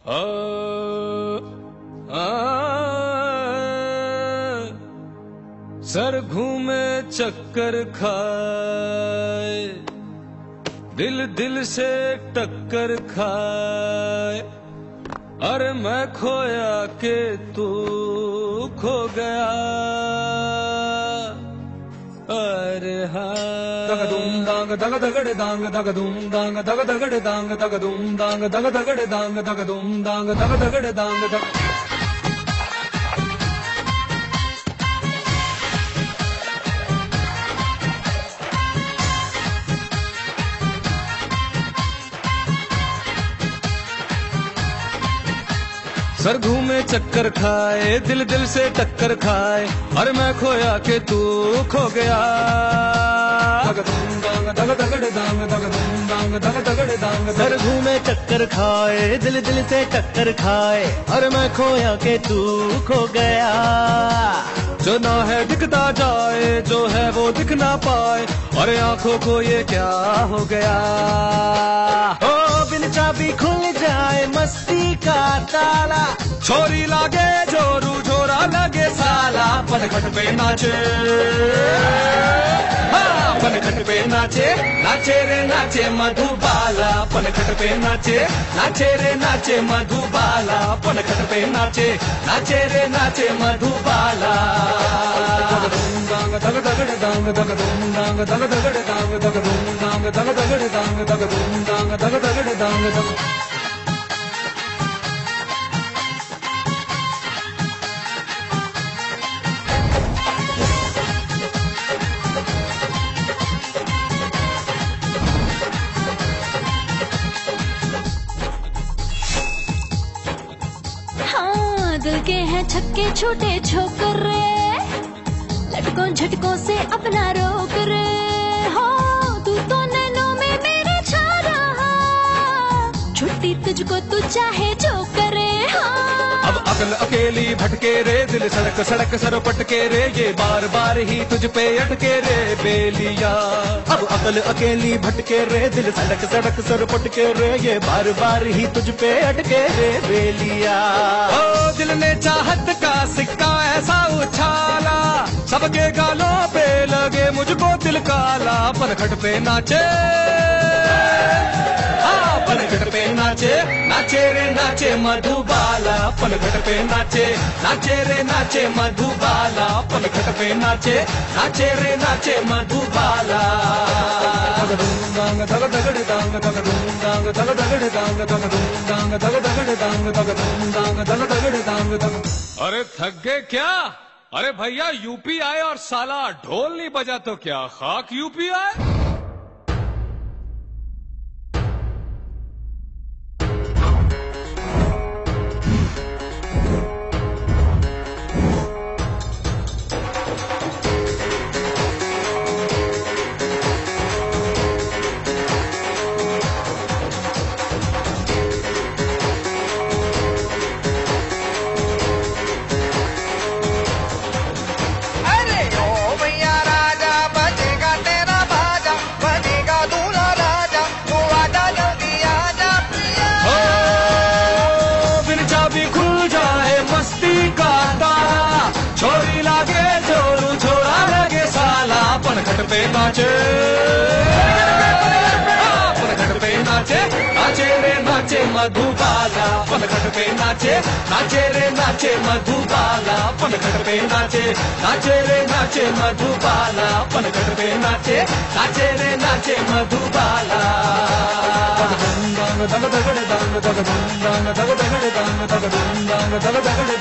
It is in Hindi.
आ, आ, सर घूमे चक्कर खाए दिल दिल से टक्कर खाए। अरे मैं खोया के तू खो गया। हाँ दग दांग दग दगड़ दांग दग दुम दांग दग दगड़ दांग दग दुम दांग दग दगड़ दांग दग दुम दांग दग दगड़ दांग दग सर घूमे चक्कर खाए, दिल दिल से टक्कर खाए, अरे मैं खोया के तू खो गया। सर घूमे चक्कर खाए, दिल दिल से टक्कर खाए और मैं खोया के तू खो गया। जो ना है दिखता जाए, जो है वो दिख ना पाए, अरे आँखों को ये क्या हो गया। ओ बिन चाबी खुल जाए मस्ती का ताला छोरी लागे जोरू छोरा लगे साला पनखट पे नाचे हाँ, पनखट पे नाचे नाचे रे नाचे मधुबाला पनखट पे नाचे नाचे रे नाचे मधुबाला पनखट पे नाचे नाचे रे नाचे मधुबाला दग दांग दगड़ हाँ के हैं छक्के छोटे छोकरे लटकों झटकों से अपना रोक रे। हो तुझको तू चाहे जो करे हाँ। अब अकल अकेली भटके रे दिल सड़क सड़क सर पटके रे ये बार बार ही तुझ पे अटके रे बेलिया। अब अकल अकेली भटके रे दिल सड़क सड़क सर पटके रे ये बार बार ही तुझ पे अटके रे बेलिया। ओ दिल ने चाहत का सिक्का ऐसा उछाला सबके गालों पे लगे मुझको दिल काला पनखट पे नाचे। हाँ, पनखट पे नाचे नाचे रे, नाचे मधुबाला पनखट पे नाचे नाचे रे, नाचे मधुबाला पनखट पे नाचे नाचे रे, नाचे मधुबाला दग दगड़ दांग दग दुम दांग दग दगड़ दांग दग दुम दांग दग दगड़ दांग दग दुम दांग दग दगड़ दांग दग अरे थक गए क्या? अरे भैया, यूपी आए और साला ढोल नहीं बजा तो क्या? खाक यूपी आए? पनखट पे नाचे हाँ, पनखट पे नाचे नाचे रे नाचे मधुबाला पनखट पे नाचे नाचे रे नाचे मधुबाला पनखट पे नाचे नाचे रे नाचे मधुबाला पनखट पे नाचे नाचे रे नाचे मधुबाला दग दुम दांग दग